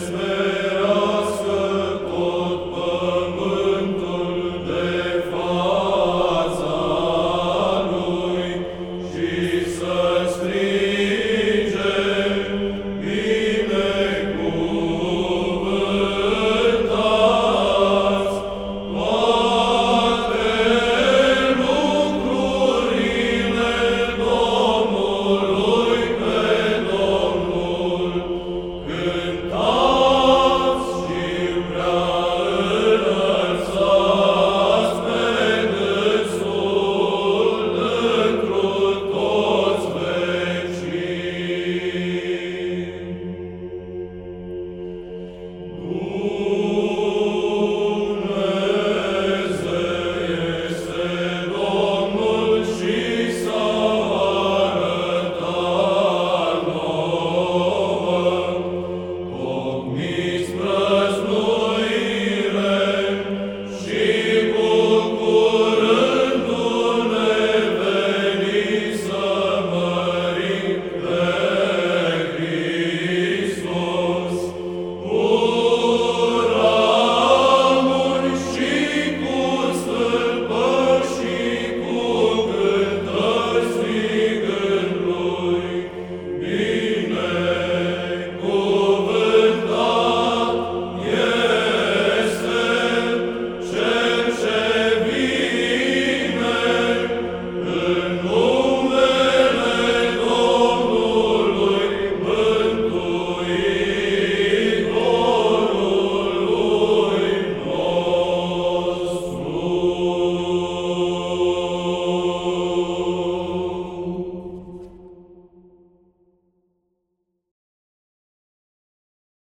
Christmas.